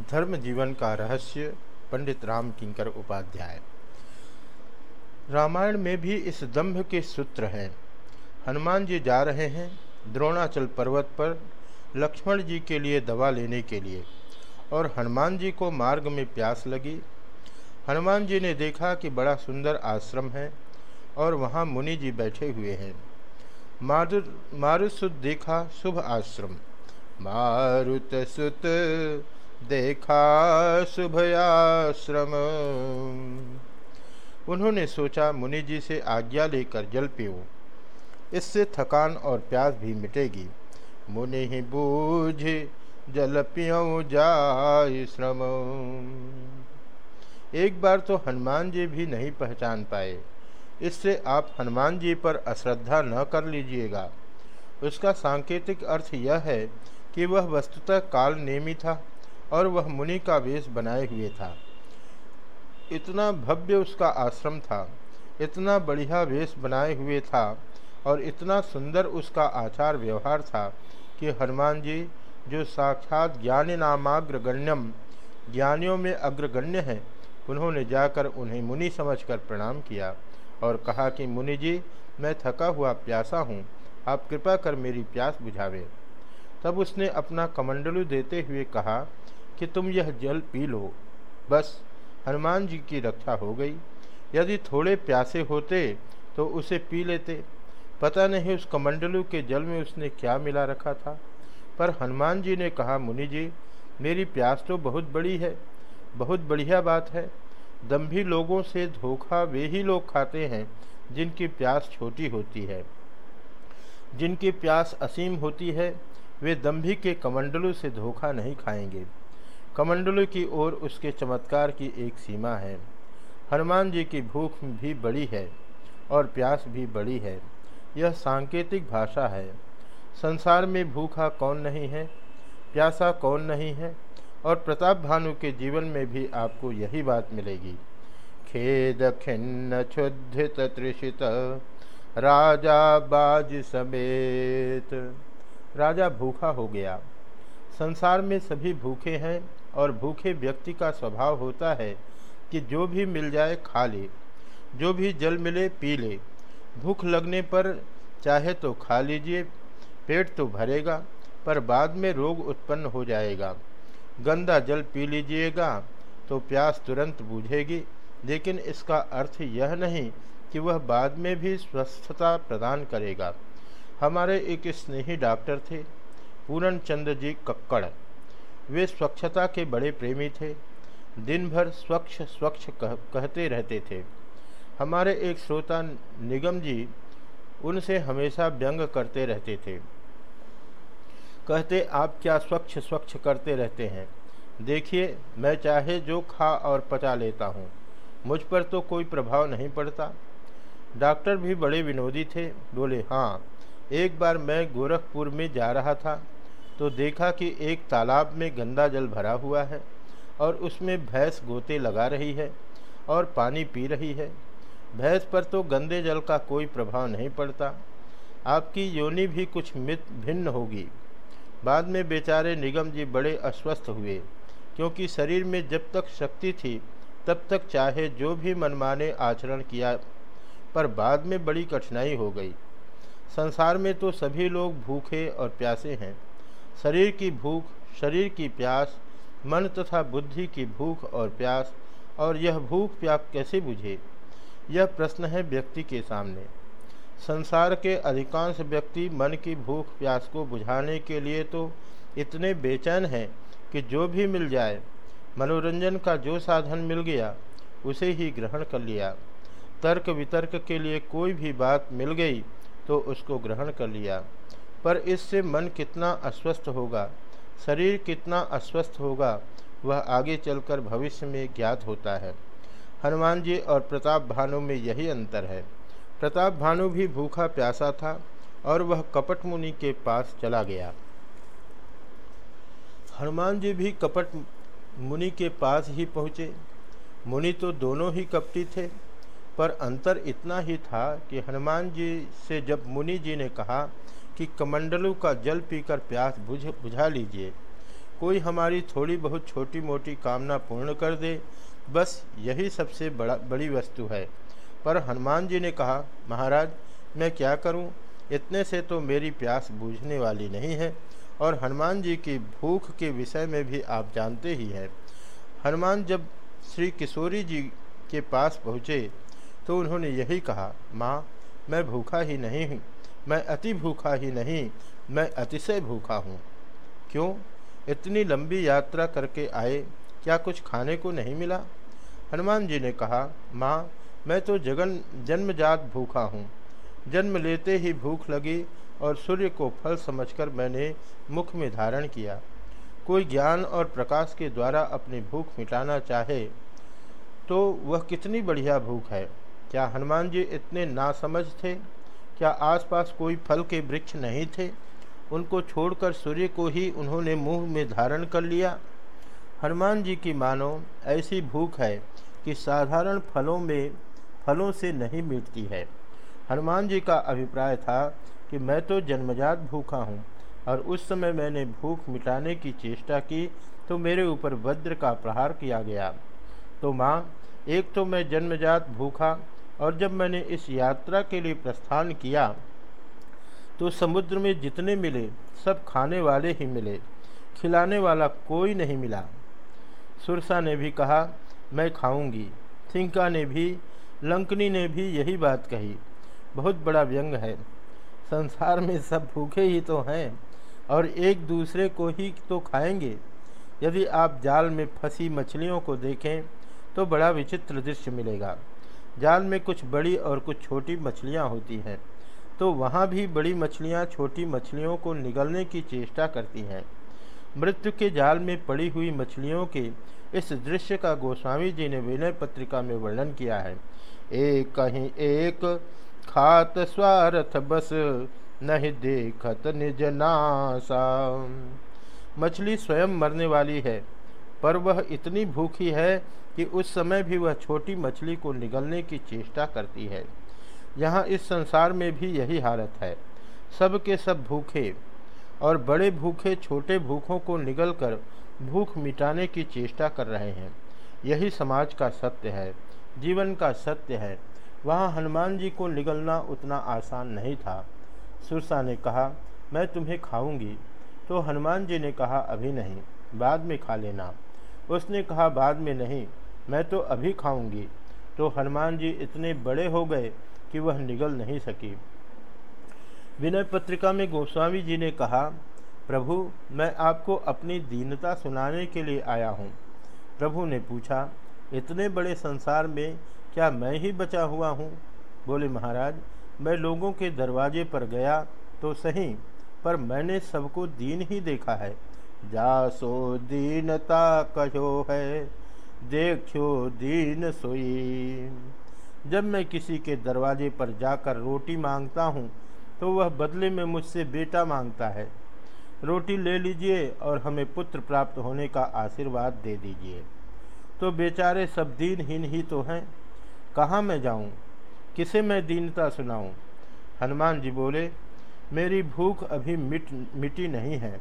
धर्म जीवन का रहस्य पंडित राम किंकर उपाध्याय। रामायण में भी इस दंभ के सूत्र हैं। हनुमान जी जा रहे हैं द्रोणाचल पर्वत पर लक्ष्मण जी के लिए दवा लेने के लिए और हनुमान जी को मार्ग में प्यास लगी। हनुमान जी ने देखा कि बड़ा सुंदर आश्रम है और वहाँ मुनि जी बैठे हुए हैं। मारु मारुसुत देखा शुभ आश्रम। मारुत सुत देखा शुभयाश्रम। उन्होंने सोचा, मुनि जी से आज्ञा लेकर जल पियो इससे थकान और प्यास भी मिटेगी। मुनि ही बूझ, जल पियो जाय श्रम। एक बार तो हनुमान जी भी नहीं पहचान पाए। इससे आप हनुमान जी पर अश्रद्धा न कर लीजिएगा। उसका सांकेतिक अर्थ यह है कि वह वस्तुतः काल नेमी था। और वह मुनि का वेश बनाए हुए था। इतना भव्य उसका आश्रम था, इतना बढ़िया वेश बनाए हुए था और इतना सुंदर उसका आचार व्यवहार था कि हनुमान जी, जो साक्षात ज्ञानी नामाग्रगण्यम, ज्ञानियों में अग्रगण्य हैं, उन्होंने जाकर उन्हें मुनि समझकर प्रणाम किया और कहा कि, मुनि जी, मैं थका हुआ प्यासा हूँ, आप कृपा कर मेरी प्यास बुझावे। तब उसने अपना कमंडलू देते हुए कहा कि तुम यह जल पी लो। बस, हनुमान जी की रक्षा हो गई। यदि थोड़े प्यासे होते तो उसे पी लेते। पता नहीं उस कमंडलू के जल में उसने क्या मिला रखा था। पर हनुमान जी ने कहा, मुनि जी, मेरी प्यास तो बहुत बड़ी है। बहुत बढ़िया बात है। दम्भी लोगों से धोखा वे ही लोग खाते हैं, जिनकी प्यास छोटी होती है। जिनकी प्यास असीम होती है, वे दम्भी के कमंडलू से धोखा नहीं खाएँगे। कमंडलू की ओर उसके चमत्कार की एक सीमा है। हनुमान जी की भूख भी बड़ी है और प्यास भी बड़ी है। यह सांकेतिक भाषा है। संसार में भूखा कौन नहीं है? प्यासा कौन नहीं है? और प्रताप भानु के जीवन में भी आपको यही बात मिलेगी। खेद खिन्न क्षुद्धित त्रिषित राजा बाज समेत। राजा भूखा हो गया। संसार में सभी भूखे हैं और भूखे व्यक्ति का स्वभाव होता है कि जो भी मिल जाए खा ले, जो भी जल मिले पी ले। भूख लगने पर चाहे तो खा लीजिए, पेट तो भरेगा, पर बाद में रोग उत्पन्न हो जाएगा। गंदा जल पी लीजिएगा तो प्यास तुरंत बूझेगी, लेकिन इसका अर्थ यह नहीं कि वह बाद में भी स्वस्थता प्रदान करेगा। हमारे एक स्नेही डॉक्टर थे पूरन चंद्र जी कक्कड़। वे स्वच्छता के बड़े प्रेमी थे। दिन भर स्वच्छ स्वच्छ कह, कहते रहते थे। हमारे एक श्रोता निगम जी उनसे हमेशा व्यंग करते रहते थे। कहते आप क्या स्वच्छ स्वच्छ करते रहते हैं? देखिए मैं चाहे जो खा और पचा लेता हूँ मुझ पर तो कोई प्रभाव नहीं पड़ता। डॉक्टर भी बड़े विनोदी थे। बोले हाँ एक बार मैं गोरखपुर में जा रहा था तो देखा कि एक तालाब में गंदा जल भरा हुआ है और उसमें भैंस गोते लगा रही है और पानी पी रही है। भैंस पर तो गंदे जल का कोई प्रभाव नहीं पड़ता। आपकी योनि भी कुछ मित भिन्न होगी। बाद में बेचारे निगम जी बड़े अस्वस्थ हुए, क्योंकि शरीर में जब तक शक्ति थी, तब तक चाहे जो भी मनमाने आचरण किया, पर बाद में बड़ी कठिनाई हो गई। संसार में तो सभी लोग भूखे और प्यासे हैं। शरीर की भूख, शरीर की प्यास, मन तथा बुद्धि की भूख और प्यास, और यह भूख प्यास कैसे बुझे? यह प्रश्न है व्यक्ति के सामने। संसार के अधिकांश व्यक्ति मन की भूख प्यास को बुझाने के लिए तो इतने बेचैन हैं कि जो भी मिल जाए, मनोरंजन का जो साधन मिल गया, उसे ही ग्रहण कर लिया। तर्क वितर्क के लिए कोई भी बात मिल गई तो उसको ग्रहण कर लिया। पर इससे मन कितना अस्वस्थ होगा, शरीर कितना अस्वस्थ होगा, वह आगे चलकर भविष्य में ज्ञात होता है। हनुमान जी और प्रताप भानु में यही अंतर है। प्रताप भानु भी भूखा प्यासा था और वह कपट मुनि के पास चला गया। हनुमान जी भी कपट मुनि के पास ही पहुँचे। मुनि तो दोनों ही कपटी थे, पर अंतर इतना ही था कि हनुमान जी से जब मुनि जी ने कहा कि कमंडलू का जल पीकर प्यास बुझ, बुझा लीजिए। कोई हमारी थोड़ी बहुत छोटी मोटी कामना पूर्ण कर दे, बस यही सबसे बड़ा, बड़ी वस्तु है। पर हनुमान जी ने कहा, महाराज, मैं क्या करूँ? इतने से तो मेरी प्यास बूझने वाली नहीं है, और हनुमान जी की भूख के विषय में भी आप जानते ही हैं। हनुमान जब श्री किशोरी जी के पास पहुँचे तो उन्होंने यही कहा, माँ, मैं भूखा ही नहीं हूँ। मैं अति भूखा ही नहीं, मैं अतिशय भूखा हूँ। क्यों? इतनी लंबी यात्रा करके आए, क्या कुछ खाने को नहीं मिला? हनुमान जी ने कहा, माँ, मैं तो जगन, जन्मजात भूखा हूँ। जन्म लेते ही भूख लगी और सूर्य को फल समझकर मैंने मुख में धारण किया। कोई ज्ञान और प्रकाश के द्वारा अपनी भूख मिटाना चाहे तो वह कितनी बढ़िया भूख है। क्या हनुमान जी इतने नासमझ थे? क्या आसपास कोई फल के वृक्ष नहीं थे? उनको छोड़कर सूर्य को ही उन्होंने मुँह में धारण कर लिया। हनुमान जी की मानो, ऐसी भूख है कि साधारण फलों में, फलों से नहीं मिटती है। हनुमान जी का अभिप्राय था कि मैं तो जन्मजात भूखा हूँ और उस समय मैंने भूख मिटाने की चेष्टा की तो मेरे ऊपर वज्र का प्रहार किया गया। तो माँ, एक तो मैं जन्मजात भूखा और जब मैंने इस यात्रा के लिए प्रस्थान किया तो समुद्र में जितने मिले, सब खाने वाले ही मिले। खिलाने वाला कोई नहीं मिला। सुरसा ने भी कहा, मैं खाऊँगी। थिंका ने भी, लंकनी ने भी यही बात कही। बहुत बड़ा व्यंग है। संसार में सब भूखे ही तो हैं, और एक दूसरे को ही तो खाएँगे। यदि आप जाल में फंसी मछलियों को देखें तो बड़ा विचित्र दृश्य मिलेगा। जाल में कुछ बड़ी और कुछ छोटी मछलियाँ होती हैं तो वहाँ भी बड़ी मछलियाँ छोटी मछलियों को निगलने की चेष्टा करती हैं। मृत्यु के जाल में पड़ी हुई मछलियों के इस दृश्य का गोस्वामी जी ने विनय पत्रिका में वर्णन किया है। एक कहीं एक खात स्वार्थ बस नहीं देखत निज नासा। मछली स्वयं मरने वाली है, पर वह इतनी भूखी है कि उस समय भी वह छोटी मछली को निगलने की चेष्टा करती है। यहाँ इस संसार में भी यही हालत है। सब के सब भूखे और बड़े भूखे छोटे भूखों को निगल कर भूख मिटाने की चेष्टा कर रहे हैं। यही समाज का सत्य है, जीवन का सत्य है। वहाँ हनुमान जी को निगलना उतना आसान नहीं था। सुरसा ने कहा, मैं तुम्हें खाऊँगी। तो हनुमान जी ने कहा, अभी नहीं, बाद में खा लेना। उसने कहा, बाद में नहीं मैं तो अभी खाऊँगी। तो हनुमान जी इतने बड़े हो गए कि वह निगल नहीं सकी। विनय पत्रिका में गोस्वामी जी ने कहा, प्रभु, मैं आपको अपनी दीनता सुनाने के लिए आया हूँ। प्रभु ने पूछा, इतने बड़े संसार में क्या मैं ही बचा हुआ हूँ? बोले, महाराज, मैं लोगों के दरवाजे पर गया तो सही, पर मैंने सबको दीन ही देखा है। जासो दीनता कहो है। देखो दीन सोई। जब मैं किसी के दरवाजे पर जाकर रोटी माँगता हूँ तो वह बदले में मुझसे बेटा माँगता है। रोटी ले लीजिए और हमें पुत्र प्राप्त होने का आशीर्वाद दे दीजिए। तो बेचारे सब दीनहीन ही तो हैं। कहाँ मैं जाऊँ? किसे मैं दीनता सुनाऊँ? हनुमान जी बोले, मेरी भूख अभी मिट, मिटी नहीं है।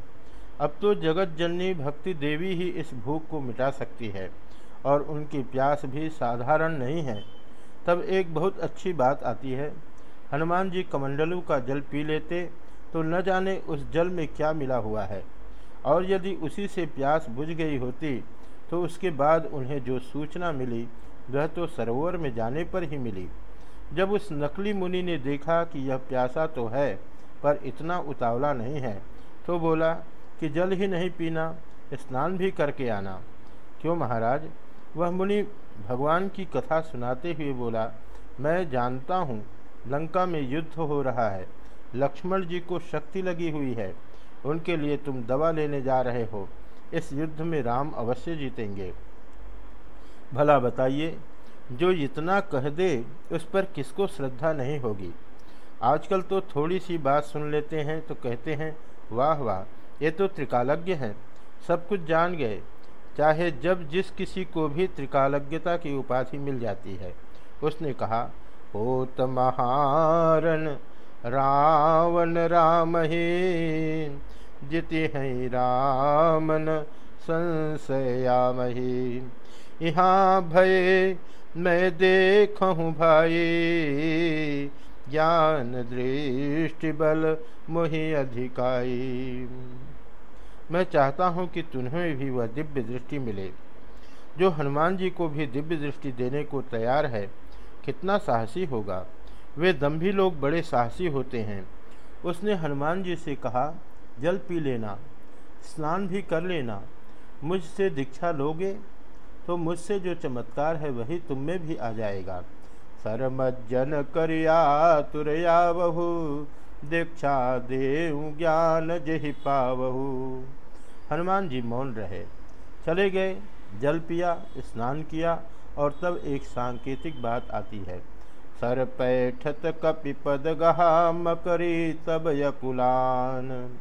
अब तो जगत जननी भक्ति देवी ही इस भूख को मिटा सकती है। और उनकी प्यास भी साधारण नहीं है। तब एक बहुत अच्छी बात आती है, हनुमान जी कमंडलू का जल पी लेते तो न जाने उस जल में क्या मिला हुआ है। और यदि उसी से प्यास बुझ गई होती तो उसके बाद उन्हें जो सूचना मिली, वह तो सरोवर में जाने पर ही मिली। जब उस नकली मुनि ने देखा कि यह प्यासा तो है, पर इतना उतावला नहीं है तो बोला कि जल ही नहीं पीना, स्नान भी करके आना। क्यों महाराज? वह मुनि भगवान की कथा सुनाते हुए बोला, मैं जानता हूँ, लंका में युद्ध हो रहा है। लक्ष्मण जी को शक्ति लगी हुई है। उनके लिए तुम दवा लेने जा रहे हो। इस युद्ध में राम अवश्य जीतेंगे। भला बताइए, जो इतना कह दे, उस पर किसको श्रद्धा नहीं होगी? आजकल तो थोड़ी सी बात सुन लेते हैं तो कहते हैं, वाह वाह, ये तो त्रिकालज्ञ हैं। सब कुछ जान गए। चाहे जब जिस किसी को भी त्रिकालज्ञता की उपाधि मिल जाती है, उसने कहा, होत महारण रावण राम ही जिति हैं रामन संशयामही। यहाँ भय मैं देखूँ भाई ज्ञान दृष्टि बल मोहि अधिकाई मैं चाहता हूँ कि तुम्हें भी वह दिव्य दृष्टि मिले। जो हनुमान जी को भी दिव्य दृष्टि देने को तैयार है, कितना साहसी होगा। वे दम्भी लोग बड़े साहसी होते हैं। उसने हनुमान जी से कहा, जल पी लेना, स्नान भी कर लेना। मुझसे दीक्षा लोगे तो मुझसे जो चमत्कार है वही तुम में भी आ जाएगा। सरमज्जन करिया, तुरया बहु, दीक्षा देव ज्ञान जही पावहु। हनुमान जी मौन रहे। चले गए, जल पिया, स्नान किया और तब एक सांकेतिक बात आती है। सर पैठत कपिपद गहा मकरी तब यकुलान।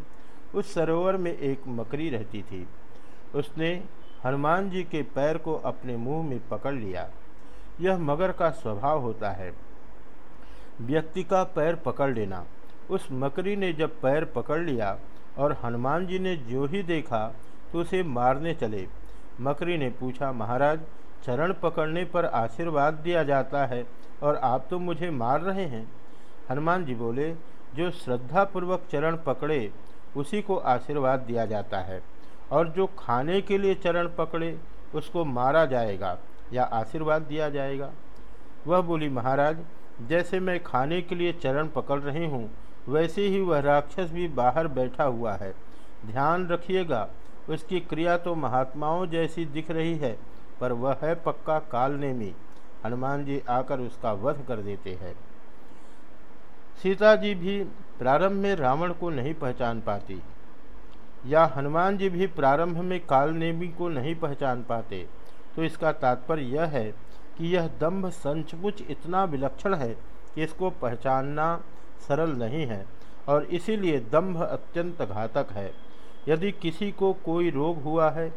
उस सरोवर में एक मकरी रहती थी। उसने हनुमान जी के पैर को अपने मुँह में पकड़ लिया। यह मगर का स्वभाव होता है। व्यक्ति का पैर पकड़ लेना। उस मकरी ने जब पैर पकड़ लिया और हनुमान जी ने जो ही देखा तो उसे मारने चले। मकरी ने पूछा, महाराज, चरण पकड़ने पर आशीर्वाद दिया जाता है और आप तो मुझे मार रहे हैं? हनुमान जी बोले, जो श्रद्धापूर्वक चरण पकड़े, उसी को आशीर्वाद दिया जाता है। और जो खाने के लिए चरण पकड़े, उसको मारा जाएगा या आशीर्वाद दिया जाएगा? वह बोली, महाराज, जैसे मैं खाने के लिए चरण पकड़ रही हूँ वैसे ही वह राक्षस भी बाहर बैठा हुआ है। ध्यान रखिएगा, उसकी क्रिया तो महात्माओं जैसी दिख रही है, पर वह है पक्का कालनेमी। हनुमान जी आकर उसका वध कर देते हैं। सीता जी भी प्रारंभ में रावण को नहीं पहचान पाती, या हनुमान जी भी प्रारंभ में कालनेमी को नहीं पहचान पाते। तो इसका तात्पर्य यह है कि यह दम्भ संचमुच इतना विलक्षण है कि इसको पहचानना सरल नहीं है और इसीलिए दम्भ अत्यंत घातक है। यदि किसी को कोई रोग हुआ है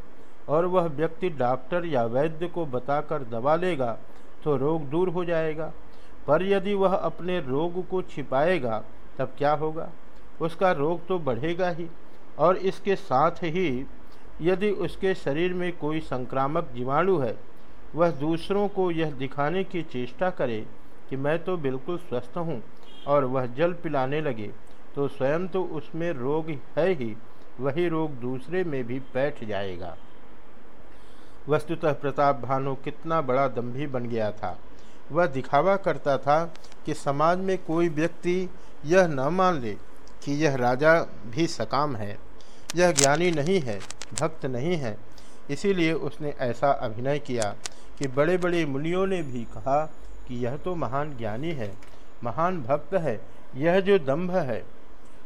और वह व्यक्ति डॉक्टर या वैद्य को बताकर दवा लेगा तो रोग दूर हो जाएगा। पर यदि वह अपने रोग को छिपाएगा, तब क्या होगा? उसका रोग तो बढ़ेगा ही और इसके साथ ही यदि उसके शरीर में कोई संक्रामक जीवाणु है, वह दूसरों को यह दिखाने की चेष्टा करे कि मैं तो बिल्कुल स्वस्थ हूँ और वह जल पिलाने लगे तो स्वयं तो उसमें रोग है ही, वही रोग दूसरे में भी बैठ जाएगा। वस्तुतः प्रताप भानु कितना बड़ा दम्भी बन गया था। वह दिखावा करता था कि समाज में कोई व्यक्ति यह न मान ले कि यह राजा भी सकाम है। यह ज्ञानी नहीं है, भक्त नहीं है। इसीलिए उसने ऐसा अभिनय किया कि बड़े बड़े मुनियों ने भी कहा कि यह तो महान ज्ञानी है। महान भक्त है, यह जो दम्भ है,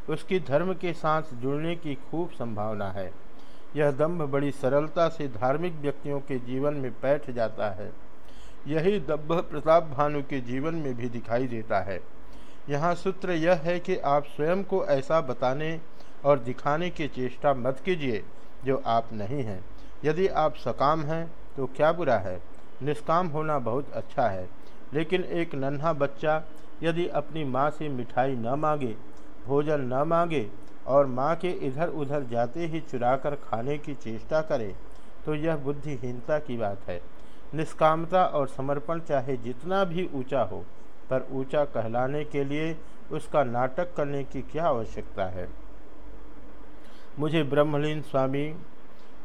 उसकी धर्म के साथ जुड़ने की खूब संभावना है। यह दम्भ बड़ी सरलता से धार्मिक व्यक्तियों के जीवन में बैठ जाता है। यही दम्भ प्रताप भानु के जीवन में भी दिखाई देता है। यहाँ सूत्र यह है कि आप स्वयं को ऐसा बताने और दिखाने की चेष्टा मत कीजिए, जो आप नहीं हैं। यदि आप सकाम हैं तो क्या बुरा है? निष्काम होना बहुत अच्छा है, लेकिन एक नन्हा बच्चा यदि अपनी माँ से मिठाई न मांगे, भोजन न मांगे और माँ के इधर उधर जाते ही चुराकर खाने की चेष्टा करे तो यह बुद्धिहीनता की बात है। निष्कामता और समर्पण चाहे जितना भी ऊँचा हो, पर ऊँचा कहलाने के लिए उसका नाटक करने की क्या आवश्यकता है? मुझे ब्रह्मलीन स्वामी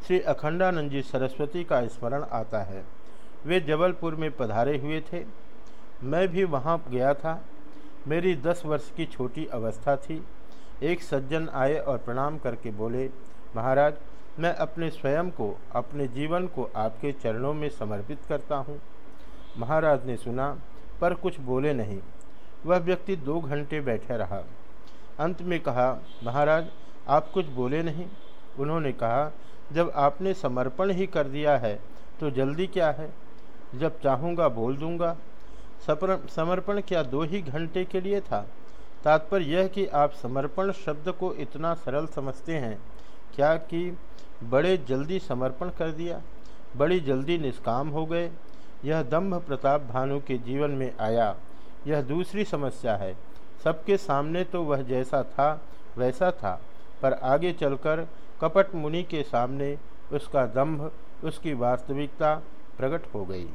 श्री अखंडानंद जी सरस्वती का स्मरण आता है। वे जबलपुर में पधारे हुए थे। मैं भी वहाँ गया था। मेरी दस वर्ष की छोटी अवस्था थी। एक सज्जन आए और प्रणाम करके बोले, महाराज, मैं अपने स्वयं को, अपने जीवन को आपके चरणों में समर्पित करता हूँ। महाराज ने सुना, पर कुछ बोले नहीं। वह व्यक्ति दो घंटे बैठे रहा। अंत में कहा, महाराज, आप कुछ बोले नहीं? उन्होंने कहा, जब आपने समर्पण ही कर दिया है तो जल्दी क्या है? जब चाहूँगा बोल दूँगा। समर्पण क्या दो ही घंटे के लिए था? तात्पर्य यह कि आप समर्पण शब्द को इतना सरल समझते हैं। क्या कि बड़े जल्दी समर्पण कर दिया? बड़ी जल्दी निष्काम हो गए। यह दम्भ प्रताप भानु के जीवन में आया। यह दूसरी समस्या है। सबके सामने तो वह जैसा था, वैसा था। पर आगे चलकर कपट मुनि के सामने उसका दंभ उसकी वास्तविकता प्रकट हो गई।